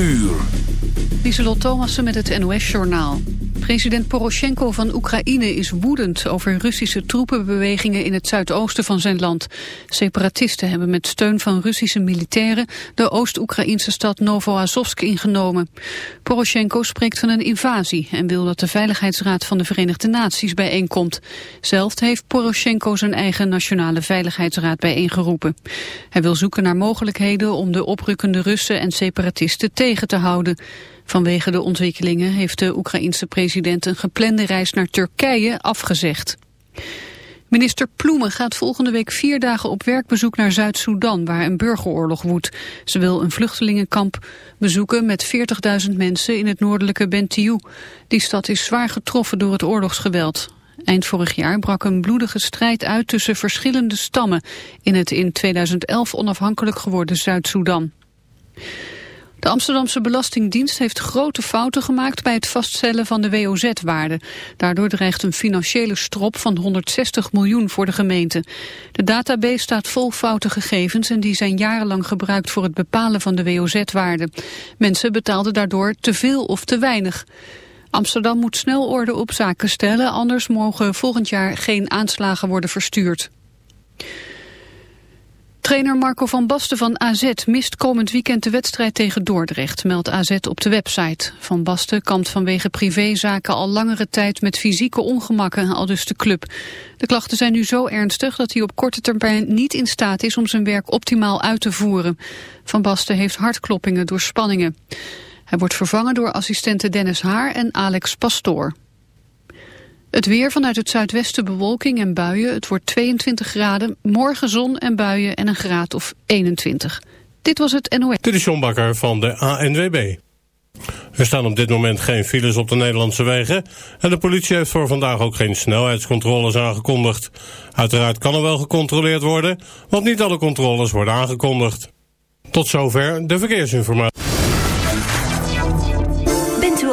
uur. Lieselot Thomassen met het NOS-journaal. President Poroshenko van Oekraïne is woedend over Russische troepenbewegingen in het zuidoosten van zijn land. Separatisten hebben met steun van Russische militairen de Oost-Oekraïnse stad Novoazovsk ingenomen. Poroshenko spreekt van een invasie en wil dat de Veiligheidsraad van de Verenigde Naties bijeenkomt. Zelf heeft Poroshenko zijn eigen Nationale Veiligheidsraad bijeengeroepen. Hij wil zoeken naar mogelijkheden om de oprukkende Russen en separatisten tegen te houden. Vanwege de ontwikkelingen heeft de Oekraïense president een geplande reis naar Turkije afgezegd. Minister Ploemen gaat volgende week vier dagen op werkbezoek naar Zuid-Soedan, waar een burgeroorlog woedt. Ze wil een vluchtelingenkamp bezoeken met 40.000 mensen in het noordelijke Bentiu. Die stad is zwaar getroffen door het oorlogsgeweld. Eind vorig jaar brak een bloedige strijd uit tussen verschillende stammen in het in 2011 onafhankelijk geworden Zuid-Soedan. De Amsterdamse Belastingdienst heeft grote fouten gemaakt bij het vaststellen van de WOZ-waarde. Daardoor dreigt een financiële strop van 160 miljoen voor de gemeente. De database staat vol foute gegevens en die zijn jarenlang gebruikt voor het bepalen van de WOZ-waarde. Mensen betaalden daardoor te veel of te weinig. Amsterdam moet snel orde op zaken stellen, anders mogen volgend jaar geen aanslagen worden verstuurd. Trainer Marco van Basten van AZ mist komend weekend de wedstrijd tegen Dordrecht, meldt AZ op de website. Van Basten kampt vanwege privézaken al langere tijd met fysieke ongemakken, al dus de club. De klachten zijn nu zo ernstig dat hij op korte termijn niet in staat is om zijn werk optimaal uit te voeren. Van Basten heeft hartkloppingen door spanningen. Hij wordt vervangen door assistenten Dennis Haar en Alex Pastoor. Het weer vanuit het zuidwesten bewolking en buien. Het wordt 22 graden. Morgen zon en buien en een graad of 21. Dit was het NOS. Dit is John Bakker van de ANWB. Er staan op dit moment geen files op de Nederlandse wegen... en de politie heeft voor vandaag ook geen snelheidscontroles aangekondigd. Uiteraard kan er wel gecontroleerd worden... want niet alle controles worden aangekondigd. Tot zover de verkeersinformatie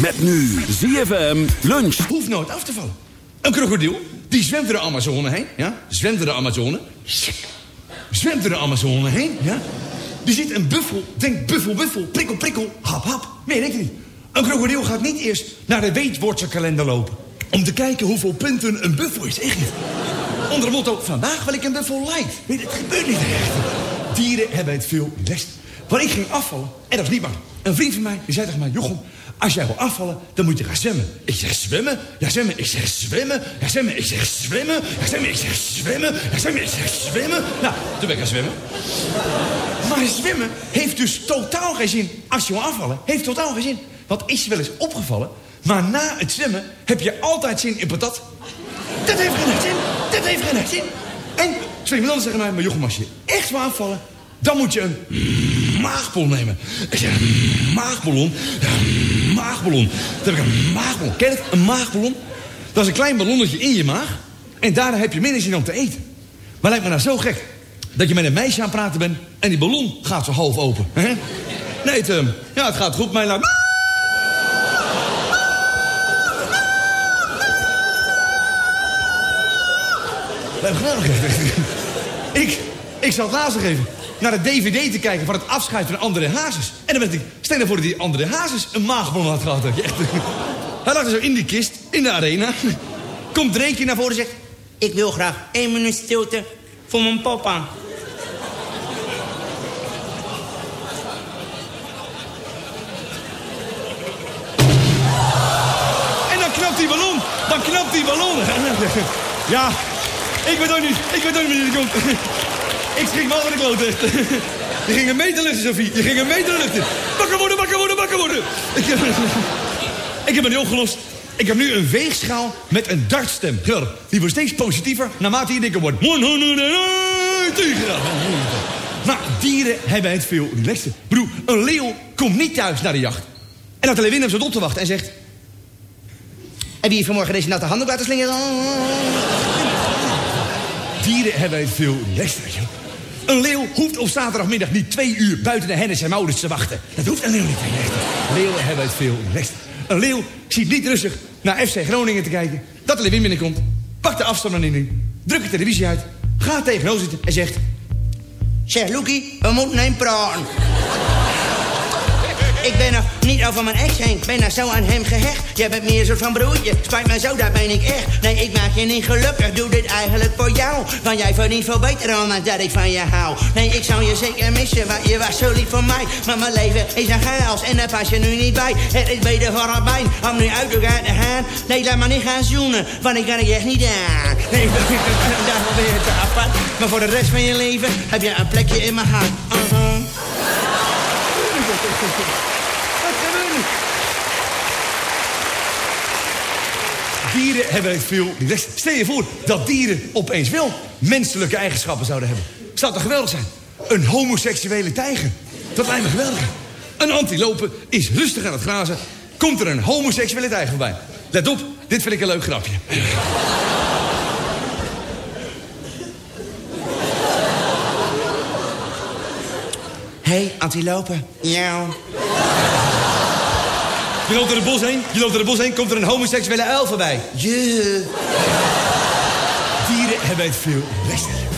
Met nu ZFM lunch. Hoeft nooit af te vallen. Een krokodil, die zwemt door de Amazone heen. Ja? Zwemt door de Amazone. Zwemt door de Amazone heen. Ja? Die ziet een buffel, denkt buffel, buffel, prikkel, prikkel, hap, hap. Nee, denk niet. Een krokodil gaat niet eerst naar de weetwoordselkalender lopen. Om te kijken hoeveel punten een buffel is. Echt niet. Onder de motto, vandaag wil ik een buffel light. Nee, dat gebeurt niet echt. Dieren hebben het veel best. Want ik ging afvallen, en dat is niet waar. Een vriend van mij, die zei tegen mij... Jochem, als jij wil afvallen, dan moet je gaan zwemmen. Ik zeg zwemmen, ja zwemmen, ik zeg zwemmen, ja zwemmen, ik zeg zwemmen, ja zwemmen, ik zeg zwemmen, ja zwemmen, ik zeg zwemmen. Nou, toen ben ik gaan zwemmen. Maar zwemmen heeft dus totaal geen zin. Als je wil afvallen, heeft totaal geen zin. Want is je wel eens opgevallen, maar na het zwemmen heb je altijd zin in patat. Dat heeft geen zin. Dat heeft geen zin. En twee mannen zeggen mij, maar Jochem, als je echt wil aanvallen... dan moet je een maagballon nemen. Ik zeg, een maagballon? Een maagballon. Heb ik een maagballon. Ken het? Een maagballon? Dat is een klein ballonnetje in je maag. En daarna heb je minder zin om te eten. Maar lijkt me nou zo gek dat je met een meisje aan het praten bent... en die ballon gaat zo half open. Hè? Nee, het, ja, het gaat goed, mijn laat. Ik, ik zal het laatste geven. Naar de DVD te kijken van het afscheid van André Hazes. En dan werd ik, stel je voor dat die André Hazes een maagballon had gehad. Echt. Hij lag er zo in die kist, in de arena. Komt Dreekje naar voren en zegt... Ik wil graag één minuut stilte voor mijn papa. En dan knapt die ballon. Dan knapt die ballon. Ja, ik weet ook niet. Ik weet ook niet wie er komt. Ik schrik me al van de kloot, echt. Je ging een meter luchten, Sophie. Je ging een meter luchten. Wakker worden, wakker worden, wakker worden. Ik, ik heb het niet opgelost. Ik heb nu een weegschaal met een dartstem. Geweldig. Die wordt steeds positiever naarmate je dikker wordt. Maar dieren hebben het veel relaxter. Broer, een leeuw komt niet thuis naar de jacht. En dat Lewin hem zit op te wachten en zegt... Heb je vanmorgen deze natte handdoek laten slingeren? Dieren hebben het veel relaxter, wel. Een leeuw hoeft op zaterdagmiddag niet twee uur buiten de hennis en Maurits te wachten. Dat hoeft een leeuw niet. Leeuwen hebben het veel relaxter. Een leeuw ziet niet rustig naar FC Groningen te kijken. Dat de Lewin binnenkomt. Pakt de afstand in. Drukt de televisie uit. Gaat tegenover zitten en zegt... Zeg, Loekie, we moeten een praten. Ik ben nog niet over mijn ex heen, ben nog zo aan hem gehecht. Jij bent meer een soort van broertje, spijt me zo, daar ben ik echt. Nee, ik maak je niet gelukkig, doe dit eigenlijk voor jou. Want jij verdient veel beter dan dat ik van je hou. Nee, ik zou je zeker missen, want je was zo lief voor mij. Maar mijn leven is een chaos en daar pas je nu niet bij. Het is beter voor pijn om nu uit elkaar te gaan. Nee, laat maar niet gaan zoenen, want ik kan er echt niet aan. Nee, daarom ben je te apart. Maar voor de rest van je leven heb je een plekje in mijn hart. Uh-huh. Wat er? Dieren hebben veel. Stel je voor dat dieren opeens wel menselijke eigenschappen zouden hebben. Zou toch geweldig zijn? Een homoseksuele tijger. Dat lijkt me geweldig. Een antilope is rustig aan het grazen. Komt er een homoseksuele tijger voorbij. Let op, dit vind ik een leuk grapje. Hé, hey, antilope. Ja. Je loopt door het bos heen, je loopt door het bos heen, komt er een homoseksuele uil voorbij. Je. Dieren hebben het veel relaxter.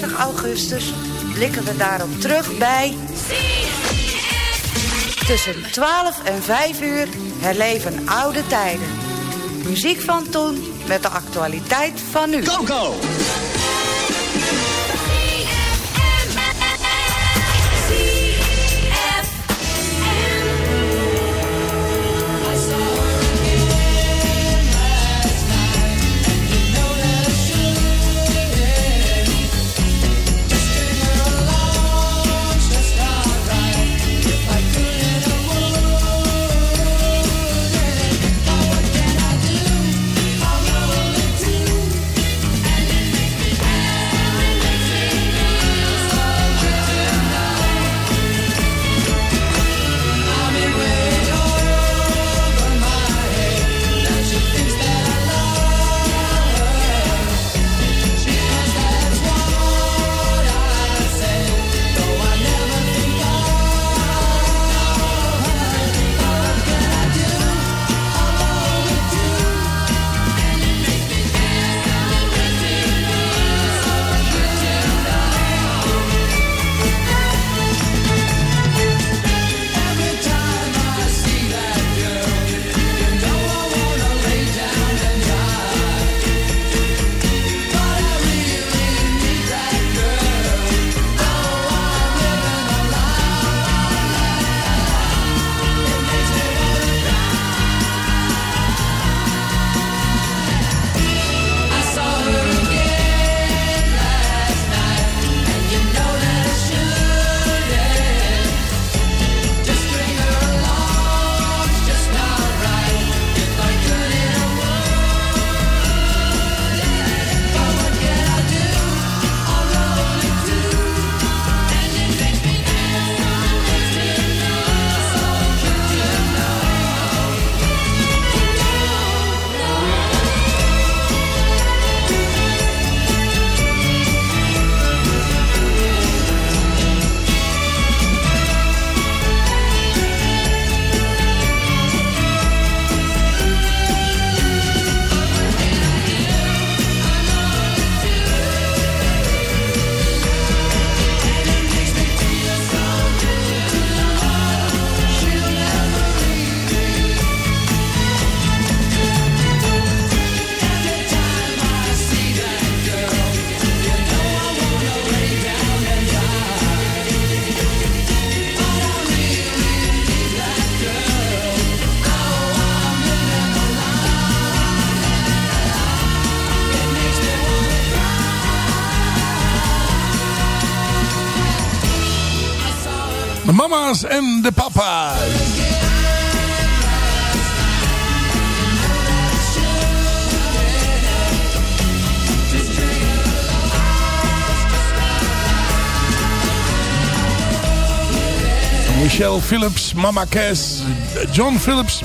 31 augustus blikken we daarop terug bij... Tussen 12 en 5 uur herleven oude tijden. Muziek van toen met de actualiteit van nu. Coco! De mama's en de papa's. Michelle Phillips, Mama Cass, John Phillips.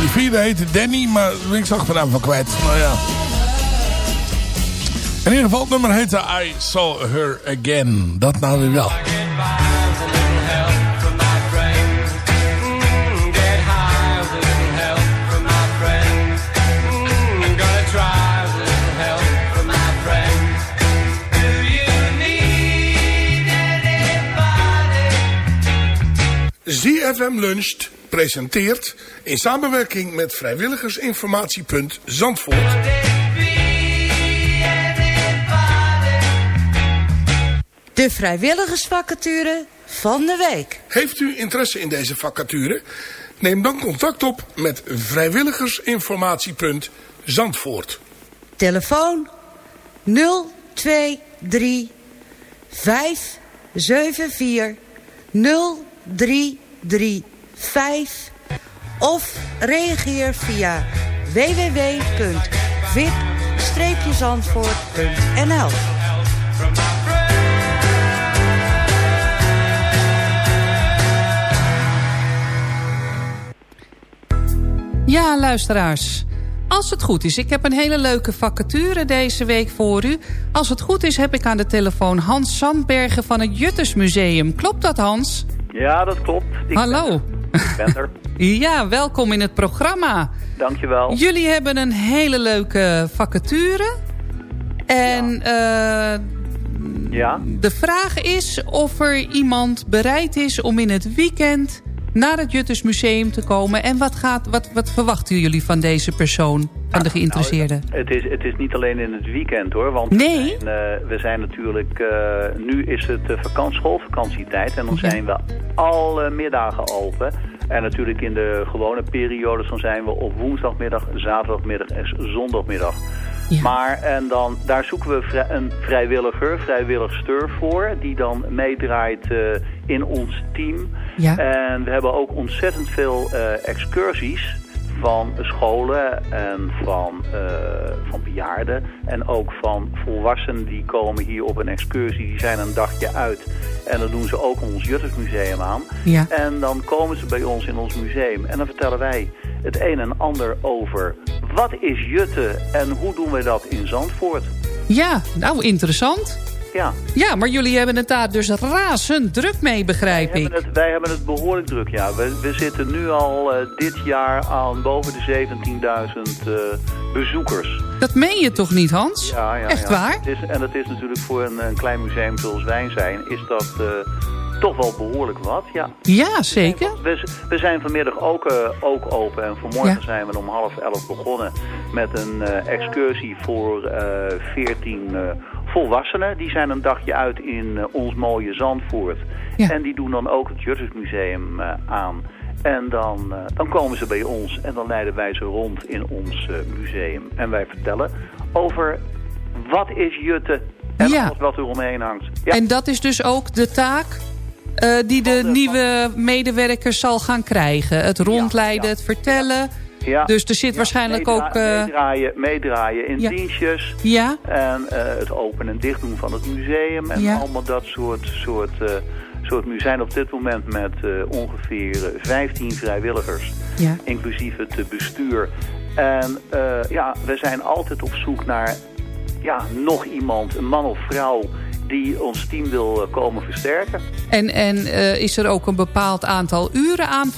Die vierde heette Danny, maar ik zag vanavond van kwijt. Nou ja. In ieder geval, het nummer heette I Saw Her Again. Dat nou weer wel. ZFM Luncht presenteert in samenwerking met vrijwilligersinformatiepunt Zandvoort. De vrijwilligersvacature van de week. Heeft u interesse in deze vacature? Neem dan contact op met vrijwilligersinformatiepunt Zandvoort. Telefoon 023 574 0335 of reageer via www.vip-zandvoort.nl Ja, luisteraars. Als het goed is, ik heb een hele leuke vacature deze week voor u. Als het goed is, heb ik aan de telefoon Hans Sandbergen van het Juttersmuseum. Klopt dat, Hans? Ja, dat klopt. Ik Hallo. ben er. Ja, welkom in het programma. Dankjewel. Jullie hebben een hele leuke vacature. En eh, Ja? de vraag is of er iemand bereid is om in het weekend naar het Juttersmuseum te komen. En wat, gaat, wat, wat verwachten jullie van deze persoon, van de geïnteresseerde? Het is, het is niet alleen in het weekend hoor. Want Nee? we, zijn, eh, we zijn natuurlijk... eh, nu is het vakantie, schoolvakantietijd. En dan zijn we alle middagen open. En natuurlijk in de gewone periodes... dan zijn we op woensdagmiddag, zaterdagmiddag en zondagmiddag. Maar en dan, daar zoeken we vrij- een vrijwilliger, vrijwilligster voor... die dan meedraait eh, in ons team. Ja. En we hebben ook ontzettend veel eh, excursies van scholen en van, eh, van bejaarden. En ook van volwassenen die komen hier op een excursie. Die zijn een dagje uit. En dan doen ze ook ons Juttersmuseum aan. Ja. En dan komen ze bij ons in ons museum. En dan vertellen wij het een en ander over wat is Jutte en hoe doen we dat in Zandvoort. Ja, nou interessant. Ja. Ja, maar jullie hebben het daar dus razend druk mee, begrijp Wij ik. hebben, het, wij hebben het behoorlijk druk, ja. We, we zitten nu al eh, dit jaar aan boven de 17.000 eh, bezoekers. Dat meen je toch niet, Hans? Ja, ja, Echt ja. waar? Het is, en het is natuurlijk voor een, een klein museum zoals wij zijn, is dat eh, toch wel behoorlijk wat, ja. Ja, zeker. We, we zijn vanmiddag ook, ook open en vanmorgen Ja. zijn we om half elf begonnen met een excursie voor 14 eh, volwassenen. Die zijn een dagje uit in eh, ons mooie Zandvoort. En die doen dan ook het Juttersmuseum eh, aan. En dan, eh, dan komen ze bij ons en dan leiden wij ze rond in ons museum. En wij vertellen over wat is Jutte en Ja. wat er omheen hangt. Ja. En dat is dus ook de taak die de nieuwe medewerker zal gaan krijgen. Het rondleiden, het vertellen. Ja. Dus er zit Ja, waarschijnlijk meedra- ook... eh, meedraaien, meedraaien in Ja. dienstjes. Ja. En eh, het openen en dichtdoen van het museum. En Ja. allemaal dat soort, soort, eh soort... We zijn op dit moment met ongeveer eh, 15 vrijwilligers. Ja. Inclusief het bestuur. En ja, we zijn altijd op zoek naar ja, nog iemand, een man of vrouw... die ons team wil eh, komen versterken. En, en eh, is er ook een bepaald aantal uren aan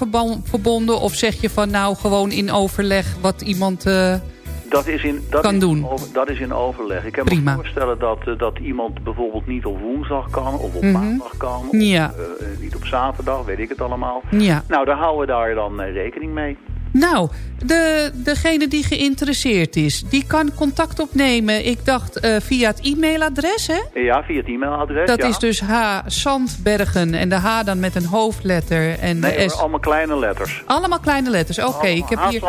verbonden? Of zeg je van nou gewoon in overleg wat iemand... eh, Dat is in, dat Kan is doen. In over, dat is in overleg. Ik kan Prima. me voorstellen dat, dat iemand bijvoorbeeld niet op woensdag kan of op Mhm. maandag kan. Of Ja. niet op zaterdag, weet ik het allemaal. Ja. Nou, daar houden we daar dan rekening mee. Nou, de, degene die geïnteresseerd is, die kan contact opnemen. Ik dacht eh, via het e-mailadres, hè? Ja, via het e-mailadres. Dat ja. is dus H. Sandbergen en de H dan met een hoofdletter en Nee, de hoor, S. allemaal kleine letters. Allemaal kleine letters. Oké, ik heb hier...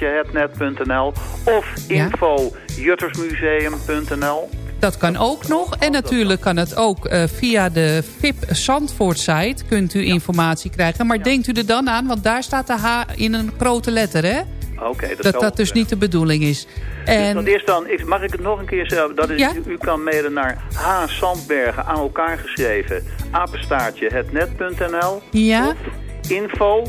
Hetnet.nl of info juttersmuseum.nl. Dat kan ook nog. En natuurlijk kan het ook eh, via de VIP Zandvoort site. Kunt u informatie krijgen. Maar denkt u er dan aan, want daar staat de H in een grote letter, hè? Oké, dat, Dat dat dus niet de bedoeling is. Dus En dat is dan, ik, mag ik het nog een keer zeggen? Dat is, Ja. u, u kan mailen naar H. Sandbergen aan elkaar geschreven. Apenstaartje hetnet.nl. Ja. Of info,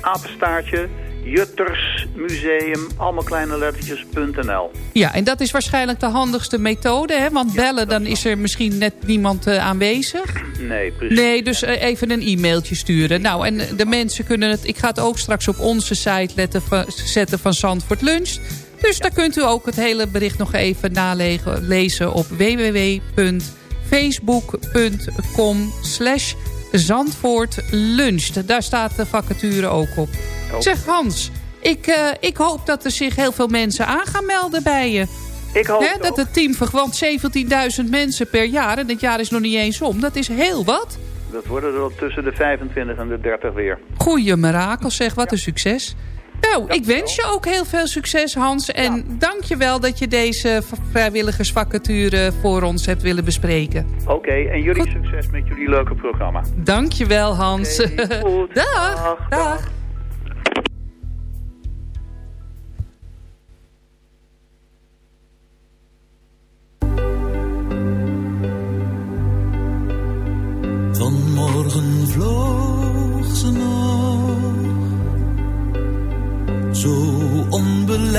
apenstaartje, Juttersmuseum, allemaal kleine lettertjes.nl. Ja, en dat is waarschijnlijk de handigste methode, hè? Want bellen, dan is er misschien net niemand eh, aanwezig. Nee, precies. Nee, dus eh, even een e-mailtje sturen. Nou, en de mensen kunnen het... Ik ga het ook straks op onze site letten, van- zetten van Zandvoort Lunch. Dus daar kunt u ook het hele bericht nog even nalezen op www.facebook.com slash Zandvoort Lunch. Daar staat de vacature ook op. Zeg Hans, ik, eh, ik hoop dat er zich heel veel mensen aan gaan melden bij je. Ik hoop dat het team verwant 17.000 mensen per jaar. En het jaar is nog niet eens om. Dat is heel wat. Dat worden er tussen de 25 en de 30 weer. Goeie mirakels zeg, wat een succes. Nou, ik wens je ook heel veel succes Hans. En dank je wel dat je deze vrijwilligersvacature voor ons hebt willen bespreken. Oké, en jullie succes met jullie leuke programma. Dank je wel Hans. Goed. dag. dag.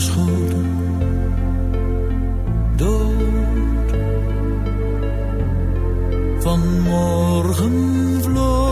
stuk geschoten, dood. Vanmorgen vloog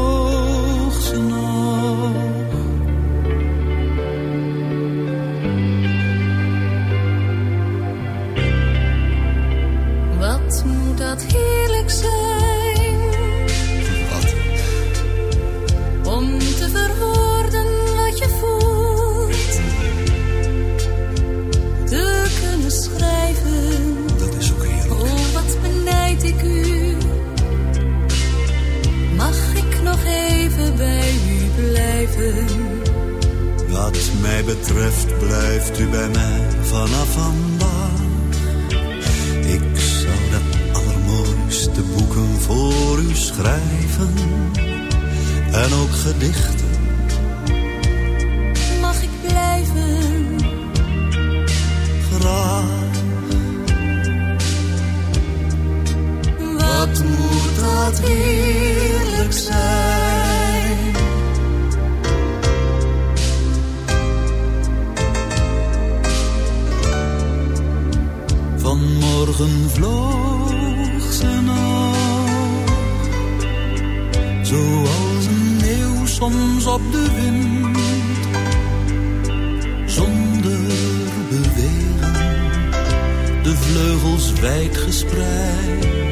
dat heerlijk zijn? Vanmorgen vloog ze nog. Zoals een meeuw soms op de wind. Zonder bewegen. De vleugels wijd gespreid.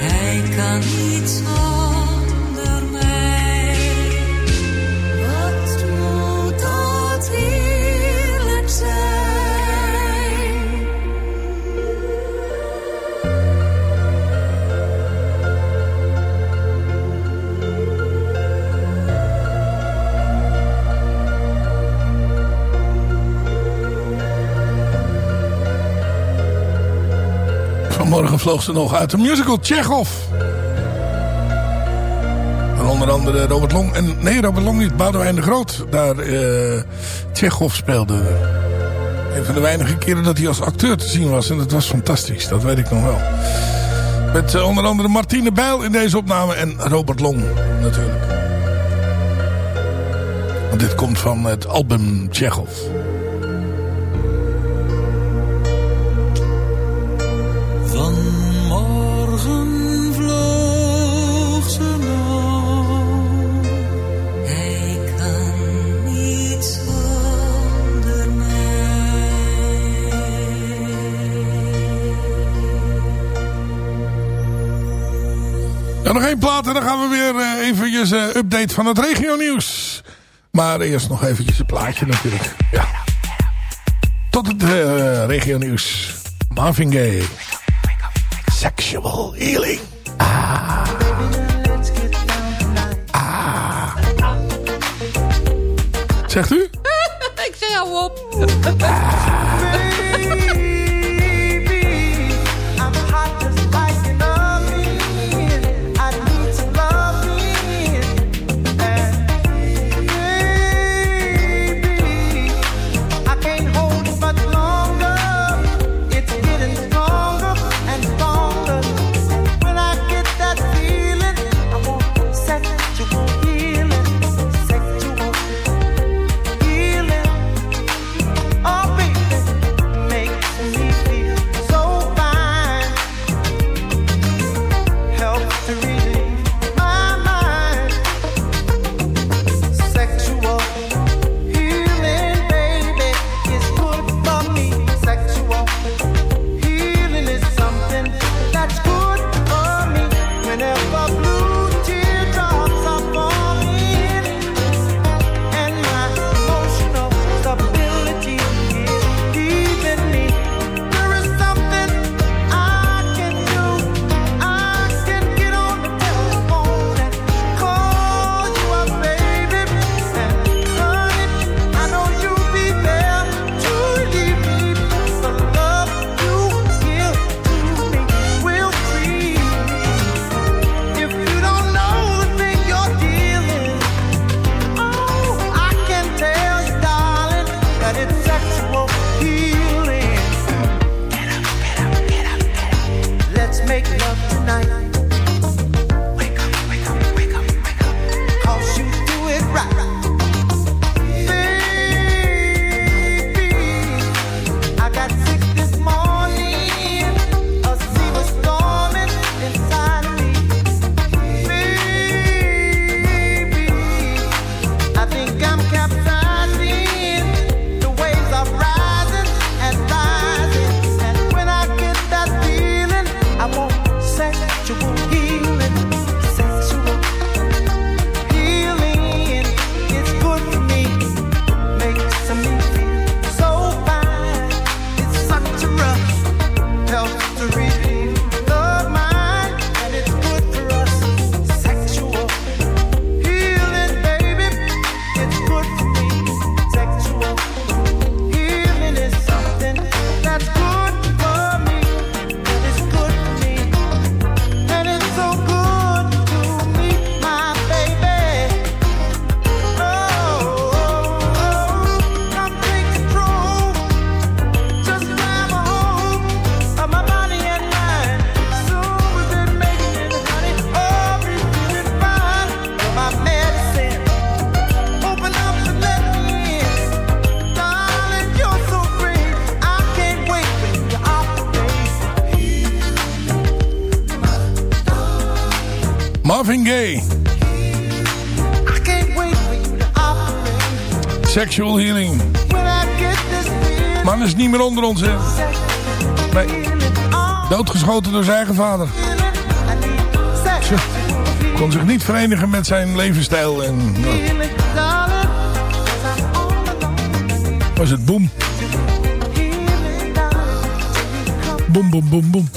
Hij kan niet zonder vloog ze nog uit de musical Chekhov. En onder andere Robert Long. En nee, Robert Long niet. Boudewijn de Groot. Daar eh Chekhov speelde. Een van de weinige keren dat hij als acteur te zien was. En dat was fantastisch. Dat weet ik nog wel. Met eh, onder andere Martine Bijl in deze opname. En Robert Long natuurlijk. Want dit komt van het album Chekhov. Van het regio nieuws. Maar eerst nog eventjes een plaatje natuurlijk. Ja. tot het uh, regio nieuws. Marvin. Doodgeschoten door zijn eigen vader. Kon zich niet verenigen met zijn levensstijl. En. Was het boem. Boem, boem, boem, boem.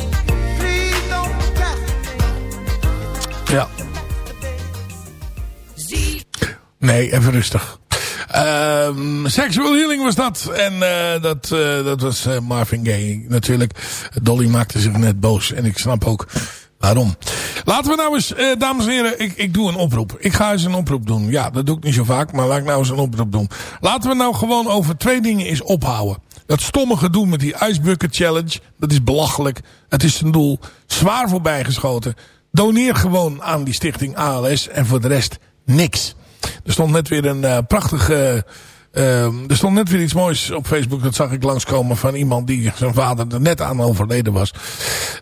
Ja. Nee, even rustig. Um, sexual Healing was dat. En uh, dat, uh, dat was uh, Marvin Gaye natuurlijk. Dolly maakte zich net boos. En ik snap ook waarom. Laten we nou eens, dames en heren, ik, ik doe een oproep. Ik ga eens een oproep doen. Ja, dat doe ik niet zo vaak, maar laat ik nou eens een oproep doen. Laten we nou gewoon over twee dingen eens ophouden. Dat stomme gedoe met die Ice Bucket Challenge, dat is belachelijk. Het is zijn doel zwaar voorbijgeschoten. Doneer gewoon aan die stichting ALS en voor de rest niks. Er stond net weer een uh, prachtige... Uh, er stond net weer iets moois op Facebook. Dat zag ik langskomen van iemand die zijn vader er net aan overleden was.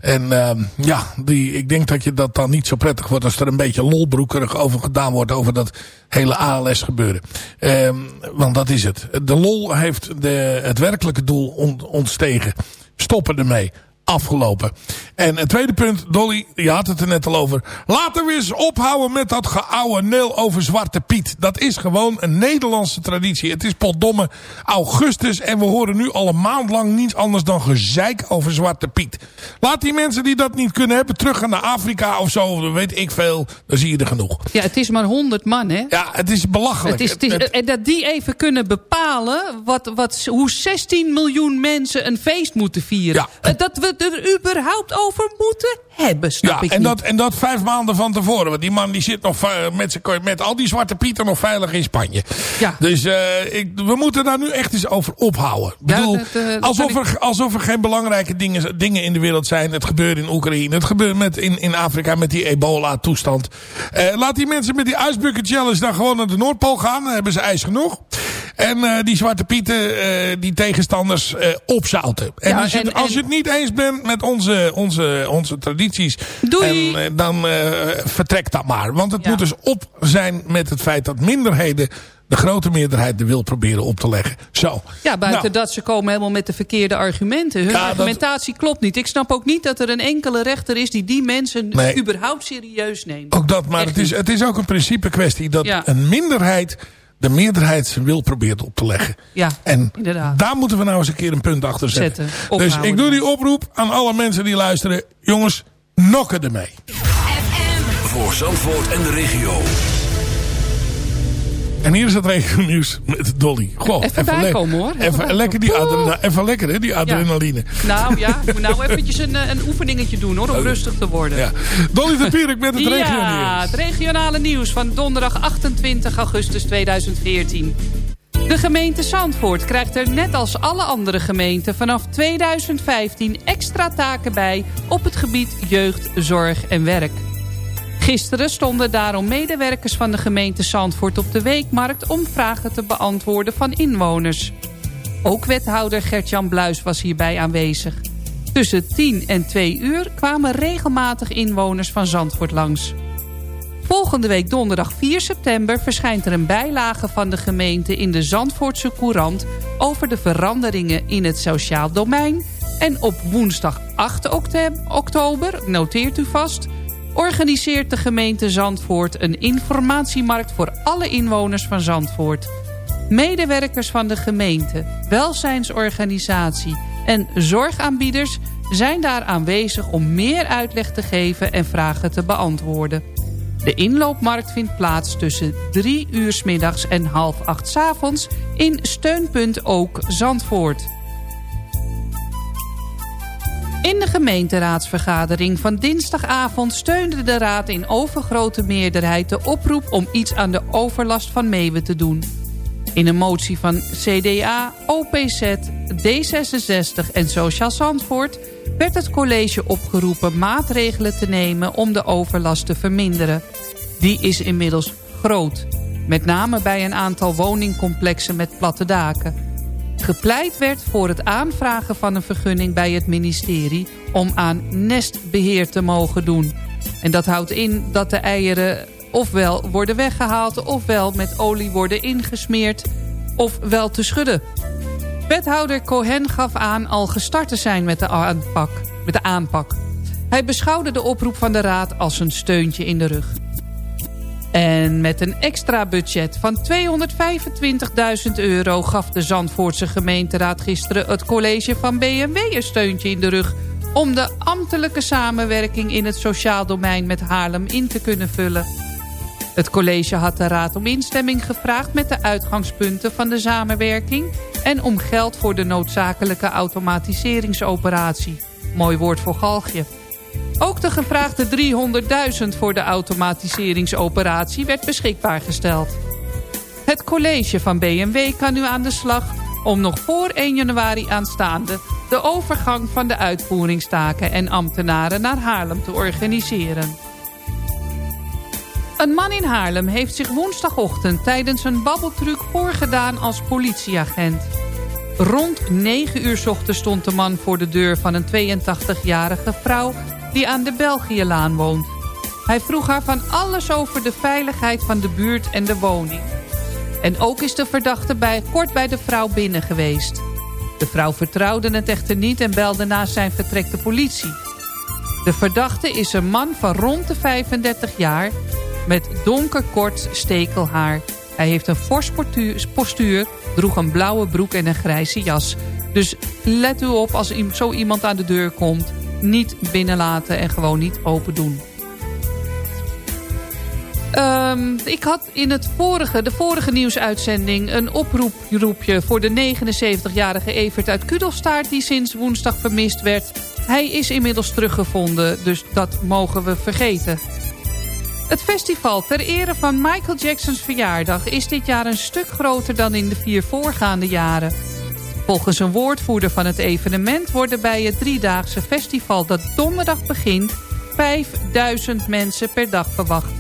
En uh, ja, die, ik denk dat je dat dan niet zo prettig wordt als er een beetje lolbroekerig over gedaan wordt. Over dat hele ALS gebeuren. Ehm, want dat is het. De lol heeft de, het werkelijke doel ont, ontstegen. Stoppen ermee afgelopen. En het tweede punt, Dolly, je had het er net al over. Laten we eens ophouden met dat geouwe neel over Zwarte Piet. Dat is gewoon een Nederlandse traditie. Het is potdomme augustus en we horen nu al een maand lang niets anders dan gezeik over Zwarte Piet. Laat die mensen die dat niet kunnen hebben terug gaan naar Afrika of zo. Dan weet ik veel, dan zie je er genoeg. Ja, het is maar 100 man, hè? Ja, het is belachelijk. Het is, het is, Het- en dat die even kunnen bepalen wat, wat, hoe 16 miljoen mensen een feest moeten vieren. Eh, Dat we er überhaupt over moeten hebben, snap ja, ik en niet. dat, en dat vijf maanden van tevoren. Want die man die zit nog eh, met, met al die zwarte pieten nog veilig in Spanje. Ja. Dus eh, ik, we moeten daar nu echt eens over ophouden. Ik Ja, bedoel, dat, eh, dat alsof, er, alsof er geen belangrijke dingen, dingen in de wereld zijn. Het gebeurt in Oekraïne. Het gebeurt met, in, in Afrika met die ebola-toestand. Laat die mensen met die ijsbucket challenge dan gewoon naar de Noordpool gaan. Dan hebben ze ijs genoeg. En die zwarte pieten, die tegenstanders, eh, opzouten. En, Ja, als, je, en- als je het niet eens bent met onze, onze, onze Doei. En, eh, dan eh, vertrek dat maar. Want het moet dus op zijn met het feit dat minderheden... de grote meerderheid de wil proberen op te leggen. Zo. Ja, buiten Nou, dat ze komen helemaal met de verkeerde argumenten. Hun Ja, dat- argumentatie klopt niet. Ik snap ook niet dat er een enkele rechter is die die mensen Nee. überhaupt serieus neemt. Ook dat, maar het is, het is ook een principe kwestie... dat Ja. een minderheid de meerderheid zijn wil probeert op te leggen. Ja, En inderdaad. daar moeten we nou eens een keer een punt achter zetten. Zetten. Dus ik doe die oproep aan alle mensen die luisteren. Jongens, nokken ermee. Voor Zandvoort en de regio. En hier is het regio-nieuws met Dolly. Goh, Even le- bijkomen, hoor. Even, Even lekker, die adrena- even lekker hè, die adrenaline. Nou ja, ik moet nou eventjes een, eh, een oefeningetje doen hoor, om rustig te worden. Ja. Dolly de Pierik met het Ja, regio-nieuws. het regionale nieuws van donderdag 28 augustus 2014. De gemeente Zandvoort krijgt er net als alle andere gemeenten vanaf 2015 extra taken bij op het gebied jeugd, zorg en werk. Gisteren stonden daarom medewerkers van de gemeente Zandvoort op de weekmarkt om vragen te beantwoorden van inwoners. Ook wethouder Gertjan Bluis was hierbij aanwezig. Tussen 10 en 2 uur kwamen regelmatig inwoners van Zandvoort langs. Volgende week donderdag 4 september verschijnt er een bijlage van de gemeente in de Zandvoortse Courant over de veranderingen in het sociaal domein. En op woensdag 8 okte- oktober, noteert u vast, organiseert de gemeente Zandvoort een informatiemarkt voor alle inwoners van Zandvoort. Medewerkers van de gemeente, welzijnsorganisatie en zorgaanbieders zijn daar aanwezig om meer uitleg te geven en vragen te beantwoorden. De inloopmarkt vindt plaats tussen 3 uur 's middags en half acht 's avonds in Steunpunt Ook Zandvoort. In de gemeenteraadsvergadering van dinsdagavond steunde de raad in overgrote meerderheid de oproep om iets aan de overlast van Meeuwen te doen. In een motie van CDA, OPZ, D66 en Sociaal Zandvoort werd het college opgeroepen maatregelen te nemen om de overlast te verminderen. Die is inmiddels groot, met name bij een aantal woningcomplexen met platte daken. Gepleit werd voor het aanvragen van een vergunning bij het ministerie om aan nestbeheer te mogen doen. En dat houdt in dat de eieren ofwel worden weggehaald ofwel met olie worden ingesmeerd ofwel te schudden. Wethouder Cohen gaf aan al gestart te zijn met de aanpak. Met de aanpak. Hij beschouwde de oproep van de raad als een steuntje in de rug. En met een extra budget van 225.000 euro... gaf de Zandvoortse gemeenteraad gisteren het college van BMW een steuntje in de rug... om de ambtelijke samenwerking in het sociaal domein met Haarlem in te kunnen vullen. Het college had de raad om instemming gevraagd met de uitgangspunten van de samenwerking... en om geld voor de noodzakelijke automatiseringsoperatie. Mooi woord voor galgje. Ook de gevraagde 300.000 voor de automatiseringsoperatie werd beschikbaar gesteld. Het college van BMW kan nu aan de slag om nog voor 1 januari aanstaande... de overgang van de uitvoeringstaken en ambtenaren naar Haarlem te organiseren. Een man in Haarlem heeft zich woensdagochtend tijdens een babbeltruc voorgedaan als politieagent. Rond 9 uur ochtends stond de man voor de deur van een 82-jarige vrouw die aan de Belgiëlaan woont. Hij vroeg haar van alles over de veiligheid van de buurt en de woning. En ook is de verdachte bij, kort bij de vrouw binnen geweest. De vrouw vertrouwde het echter niet en belde na zijn vertrek de politie. De verdachte is een man van rond de 35 jaar met donkerkort stekelhaar. Hij heeft een fors postuur, droeg een blauwe broek en een grijze jas. Dus let u op als zo iemand aan de deur komt. Niet binnenlaten en gewoon niet open doen. Um, ik had in het vorige, de vorige nieuwsuitzending een oproepje voor de 79-jarige Evert uit Kudelstaart... die sinds woensdag vermist werd. Hij is inmiddels teruggevonden, dus dat mogen we vergeten. Het festival ter ere van Michael Jacksons verjaardag... is dit jaar een stuk groter dan in de vier voorgaande jaren. Volgens een woordvoerder van het evenement... worden bij het driedaagse festival dat donderdag begint... 5000 mensen per dag verwacht.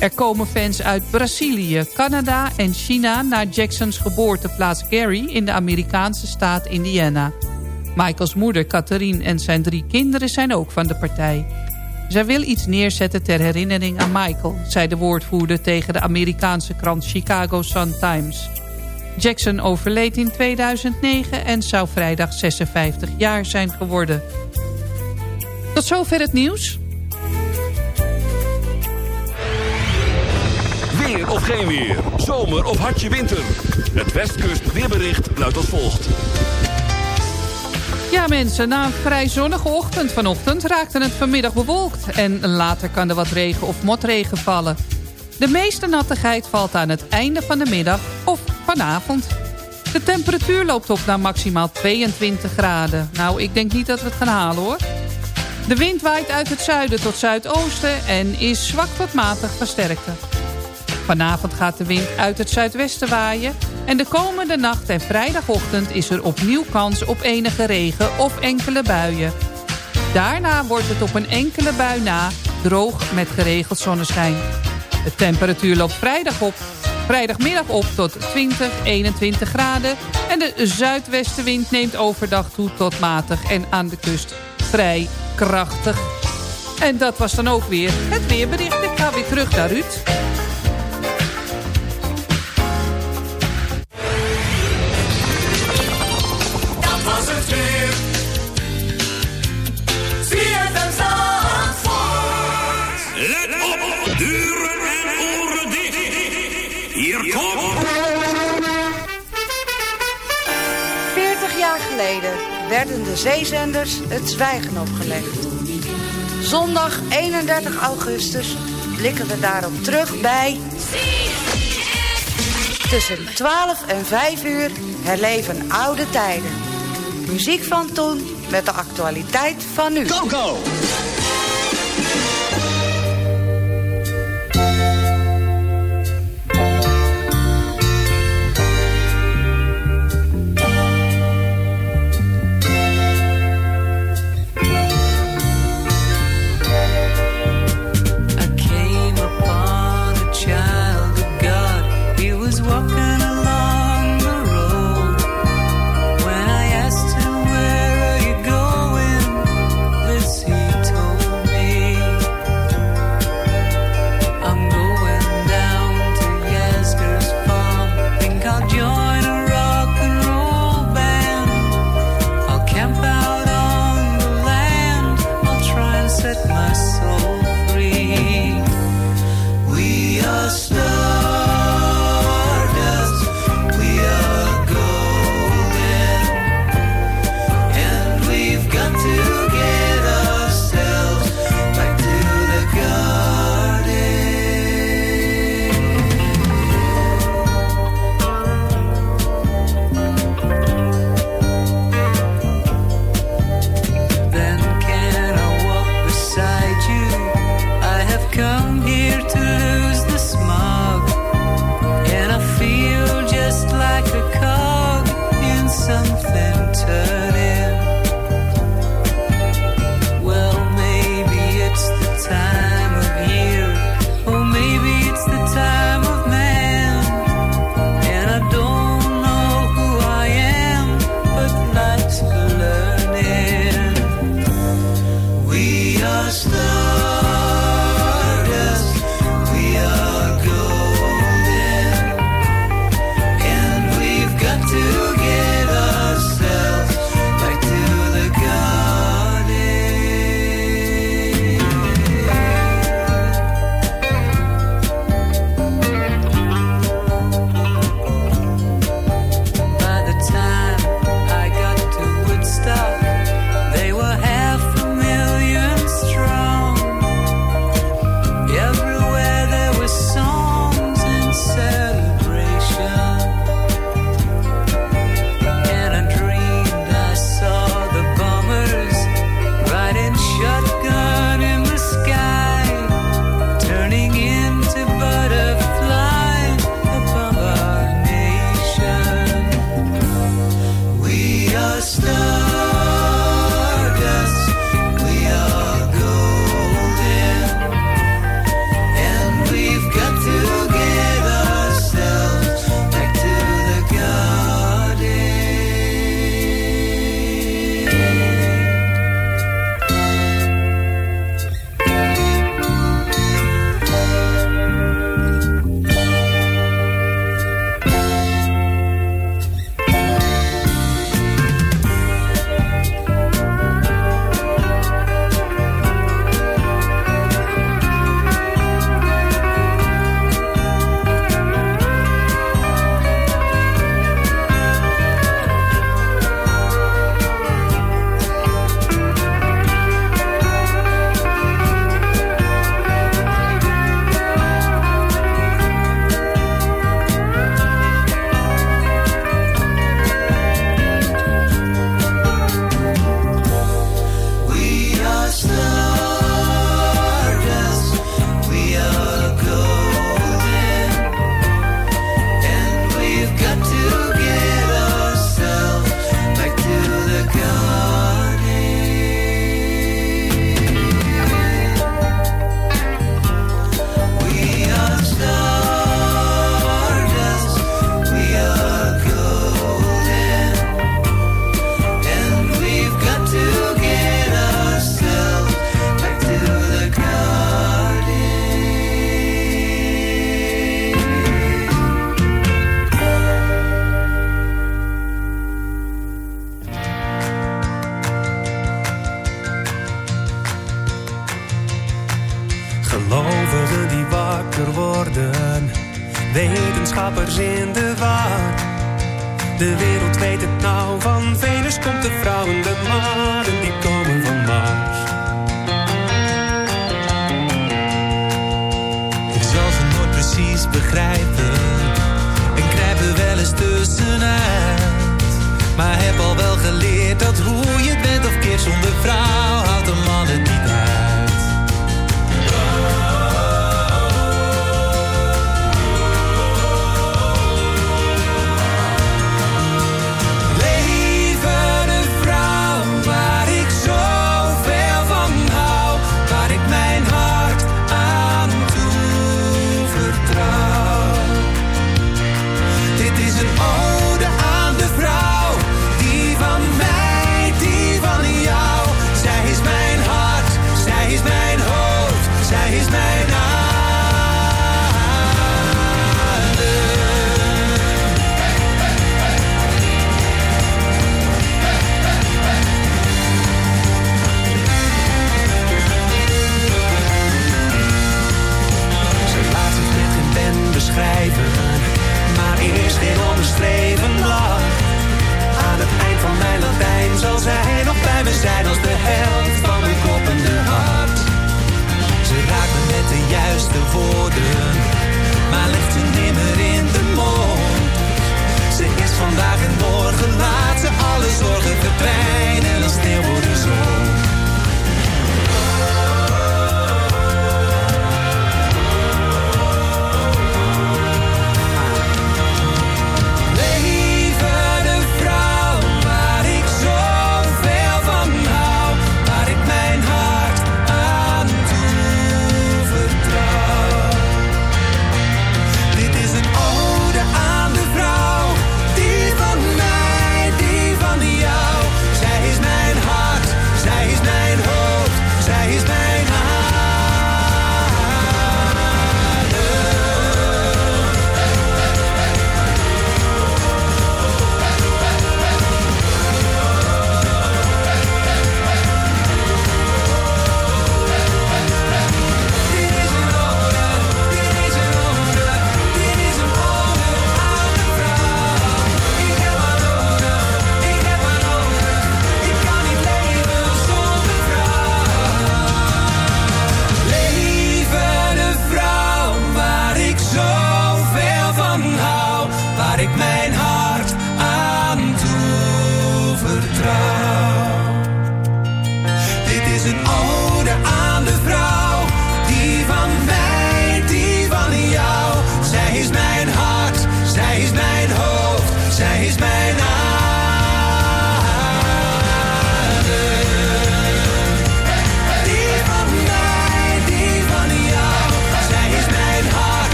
Er komen fans uit Brazilië, Canada en China... naar Jacksons geboorteplaats Gary in de Amerikaanse staat Indiana. Michaels moeder Catherine en zijn drie kinderen zijn ook van de partij. Zij wil iets neerzetten ter herinnering aan Michael... zei de woordvoerder tegen de Amerikaanse krant Chicago Sun-Times. Jackson overleed in 2009 en zou vrijdag 56 jaar zijn geworden. Tot zover het nieuws. Weer of geen weer, zomer of hartje winter. Het Westkust weerbericht luidt als volgt. Ja mensen, na een vrij zonnige ochtend vanochtend raakte het vanmiddag bewolkt. En later kan er wat regen of motregen vallen. De meeste nattigheid valt aan het einde van de middag of vanavond. De temperatuur loopt op naar maximaal 22 graden. Nou, ik denk niet dat we het gaan halen hoor. De wind waait uit het zuiden tot zuidoosten en is zwak tot matig versterkt. Vanavond gaat de wind uit het zuidwesten waaien... en de komende nacht en vrijdagochtend is er opnieuw kans op enige regen of enkele buien. Daarna wordt het op een enkele bui na droog met geregeld zonneschijn. De temperatuur loopt vrijdag op, vrijdagmiddag op tot 20, 21 graden... en de zuidwestenwind neemt overdag toe tot matig en aan de kust vrij krachtig. En dat was dan ook weer het weerbericht. Ik ga weer terug naar Ruud. Werden de zeezenders het zwijgen opgelegd. Zondag 31 augustus blikken we daarop terug bij... Tussen 12 en 5 uur herleven oude tijden. Muziek van toen met de actualiteit van nu. Coco! come wetenschappers in de war. De wereld weet het nou, van Venus komt de vrouw en de mannen die komen van Mars. Ik zal ze nooit precies begrijpen en krijg er wel eens tussenuit. Maar heb al wel geleerd dat hoe je bent of keert zonder vrouw houdt een man het niet uit. Maar legt ze nimmer in de mond. Ze is vandaag en morgen, laat ze alle zorgen verdwijnen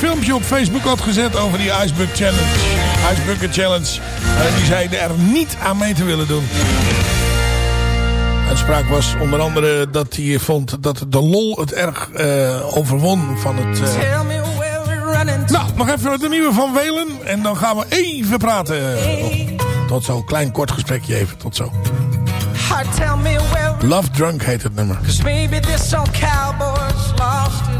filmpje op Facebook had gezet over die Iceberg Challenge. Iceberg Challenge. En die zeiden er niet aan mee te willen doen. Uitspraak was onder andere dat hij vond dat de lol het erg eh, overwon van het... eh, to. Nou, nog even de nieuwe van Welen. En dan gaan we even praten. Tot zo, klein kort gesprekje even. Tot zo. Love Drunk heet het nummer. Cause maybe this old cowboy's lost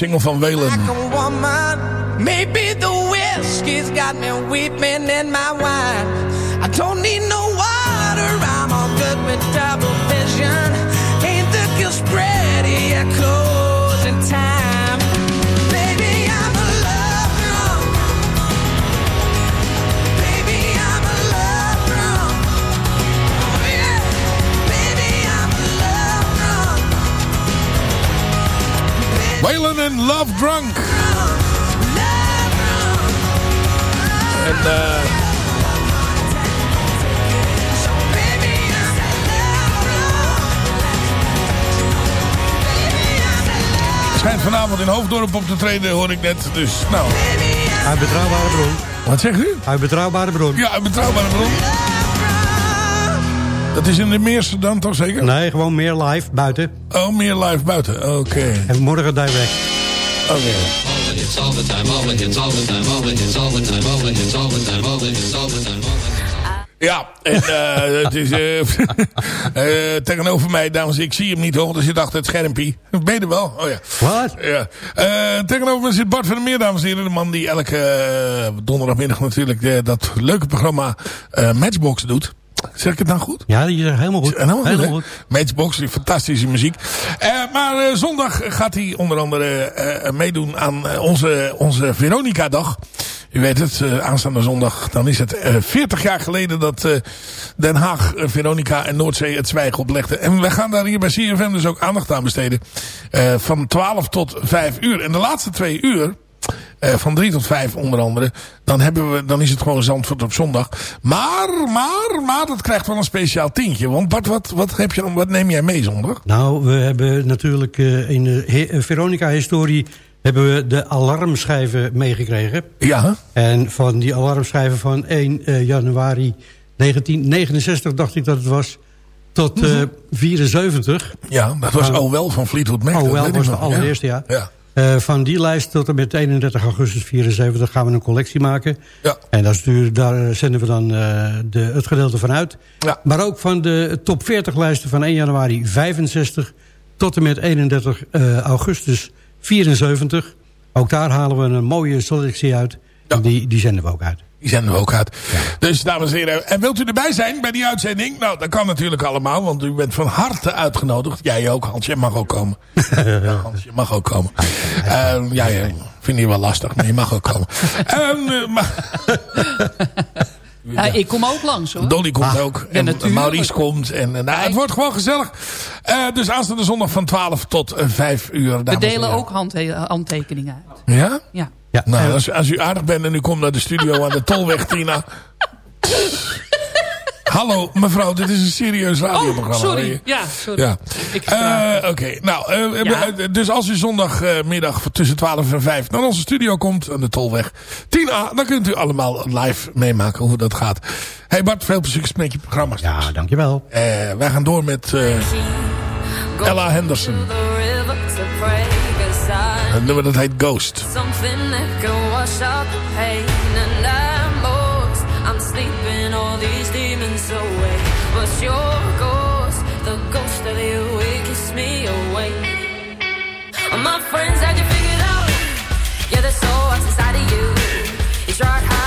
single van Welen. Schijnt vanavond in Hoofddorp op te treden, hoor ik net. Dus, nou. Uit betrouwbare bron. Wat zegt u? Uit betrouwbare bron. Ja, uit betrouwbare bron. Dat is in de Meerse dan toch zeker? Nee, gewoon meer live buiten. Oh, meer live buiten. Oké. En morgen direct. Oké. It's Ja, en eh, het is eh, eh, tegenover mij, dames ik zie hem niet hoor, er zit achter het schermpje. Ben je er wel? Oh ja. Wat? Ja. Tegenover me zit Bart van der Meer, dames en heren. De man die elke donderdagmiddag natuurlijk dat leuke programma Matchbox doet. Zeg ik het nou goed? Ja, die is helemaal goed. Helemaal, Helemaal goed? Matchbox, die fantastische muziek. Maar zondag gaat hij onder andere meedoen aan onze, onze Veronica-dag. U weet het, eh, aanstaande zondag, dan is het eh 40 jaar geleden dat eh, Den Haag, eh, Veronica en Noordzee het zwijgen oplegden. En we gaan daar hier bij CFM dus ook aandacht aan besteden. Eh, van 12 tot 5 uur. En de laatste twee uur, eh, van 3 tot 5 onder andere, dan, hebben we, dan is het gewoon Zandvoort op zondag. Maar, maar, maar, dat krijgt wel een speciaal tientje. Want wat, wat, heb je, wat neem jij mee zondag? Nou, we hebben natuurlijk eh, in de eh, Veronica-historie... hebben we de alarmschijven meegekregen. Ja. En van die alarmschijven van 1 eh, januari 1969, dacht ik dat het was... tot eh 74. Ja, dat was al wel van Fleetwood Mac. Oh, wel was de allereerste, ja. Ja. Eh, van die lijst tot en met 31 augustus 74 gaan we een collectie maken. Ja. En dat is natuurlijk, daar zenden we dan eh, de, het gedeelte van uit. Ja. Maar ook van de top 40 lijsten van 1 januari 65 tot en met 31 eh, augustus 74. Ook daar halen we een mooie selectie uit. En die, die zenden we ook uit. Die zenden we ook uit. Dus dames en heren, en wilt u erbij zijn bij die uitzending? Nou, dat kan natuurlijk allemaal, want u bent van harte uitgenodigd. Jij ook, Hans, jij mag ook komen. ja, Hans, je mag ook komen. Ehm, ja, ja, vind je wel lastig, maar je mag ook komen. Ehm, maar, Ja, ik kom ook langs hoor. Dolly komt ook. Ja, En. Maurice komt. En, eh, nou, het wordt gewoon gezellig. Eh, dus aanstaande zondag van 12 tot eh, 5 uur. We delen ook handhe- handtekeningen uit. Ja? Ja. Ja. Nou, als, als u aardig bent en u komt naar de studio aan de Tolweg, Tina. Hallo, mevrouw, dit is een serieus oh, radioprogramma. Oh, sorry. Ja, sorry. Ja. Eh, oké, nou, eh, eh, dus als u zondagmiddag tussen 12 en 5 naar onze studio komt, aan de Tolweg 10A, dan kunt u allemaal live meemaken hoe dat gaat. Hey Bart, veel plezier met je programma's. Ja, dankjewel. Uh, wij gaan door met Ella Henderson. Het nummer dat heet Ghost. Something that can wash out the pain. but your ghost, the ghost of you, it keeps me awake. My friends had you figured out. Yeah, the soul inside of you. It's right hard.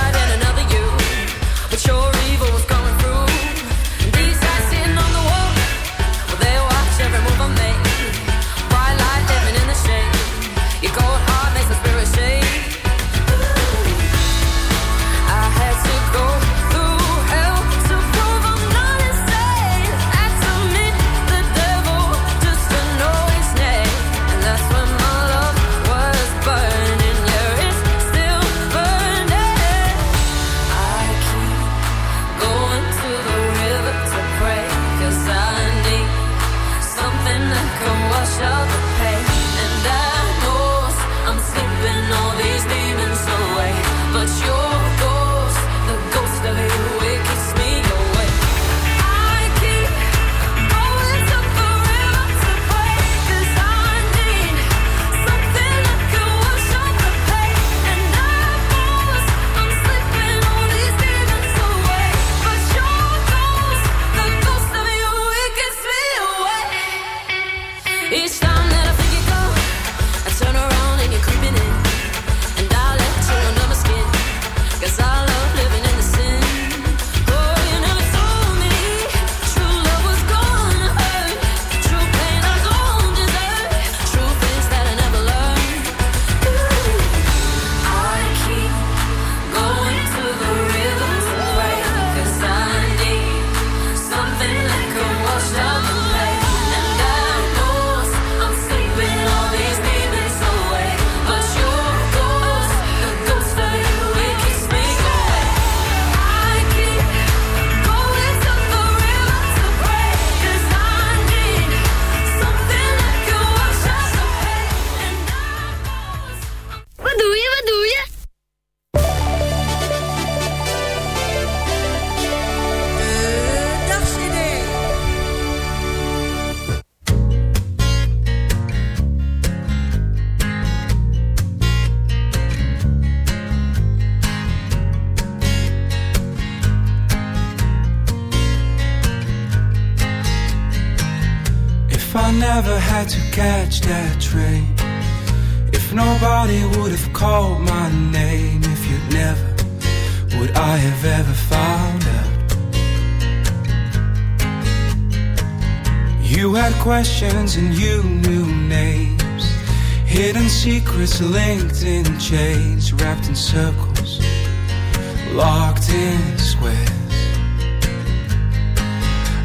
locked in squares.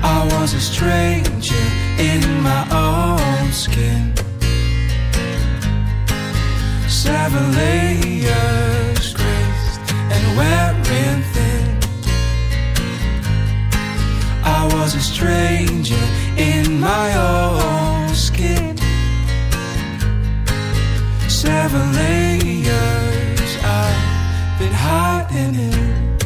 I was a stranger in my own skin. Seven layers graced and wearing thin. I was a stranger in my own skin. Seven layers been hiding it.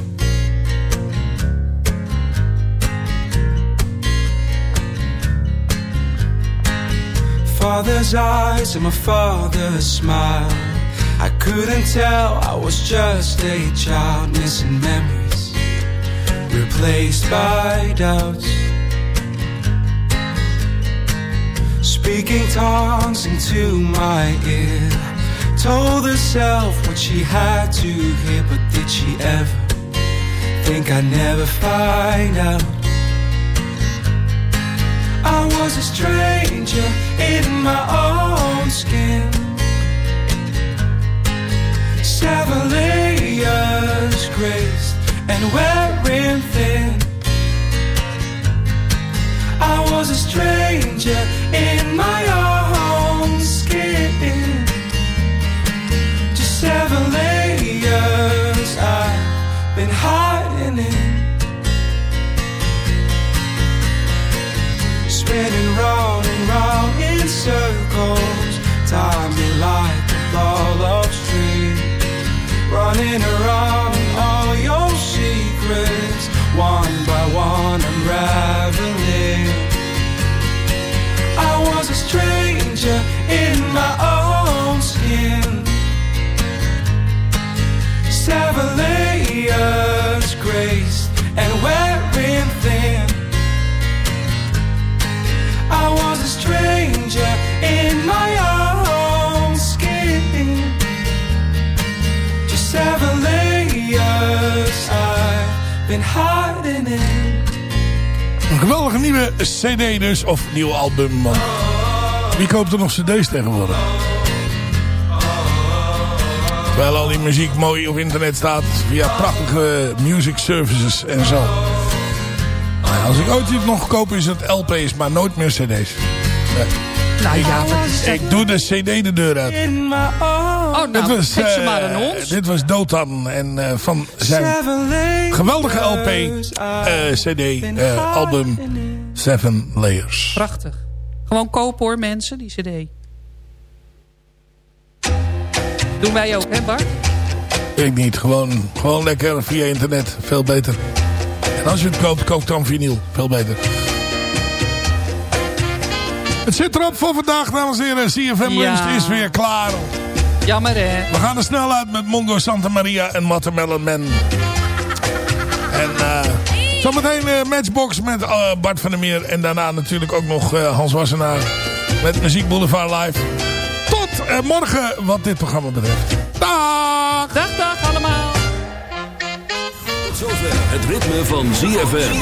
Father's eyes and my father's smile. I couldn't tell I was just a child, missing memories replaced by doubts. Speaking tongues into my ear told herself what she had to hear, but did she ever think I'd never find out? I was a stranger in my own skin. Several layers and wearing thin. I was a stranger in my own skin seven I've been hiding in. Spinning round and round in circles, times me like a ball of string. Running around all your secrets, one by one unraveling. I was a stranger. Een geweldige nieuwe cd dus, of nieuw album. man. Wie koopt er nog cd's tegenwoordig? Terwijl al die muziek mooi op internet staat. Via prachtige music services en zo. Nou als ik ooit iets nog koop is het LP's, maar nooit meer cd's. Nou ja? Ik doe de cd de deur uit. In my own. Oh, nou, dit was, geef ze eh, maar aan ons. Dit was Dotan en eh, van zijn geweldige LP, eh, CD, eh, album Seven Layers. Prachtig. Gewoon kopen hoor, mensen, die cd. Doen wij ook, hè Bart? Ik niet, gewoon, gewoon lekker via internet, veel beter. En als je het koopt, koop dan vinyl, veel beter. Het zit erop voor vandaag, dames en heren. CFM Ja. Lunch is weer klaar. Jammer hè. We gaan er snel uit met Mongo Santa Maria en Watermelon Man. En eh zometeen eh, Matchbox met eh, Bart van der Meer. En daarna natuurlijk ook nog eh, Hans Wassenaar met Muziek Boulevard Live. Tot morgen wat dit programma betreft. Dag! Dag, dag allemaal. Tot zover het ritme van ZFM.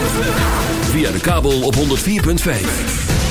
Via de kabel op 104.5.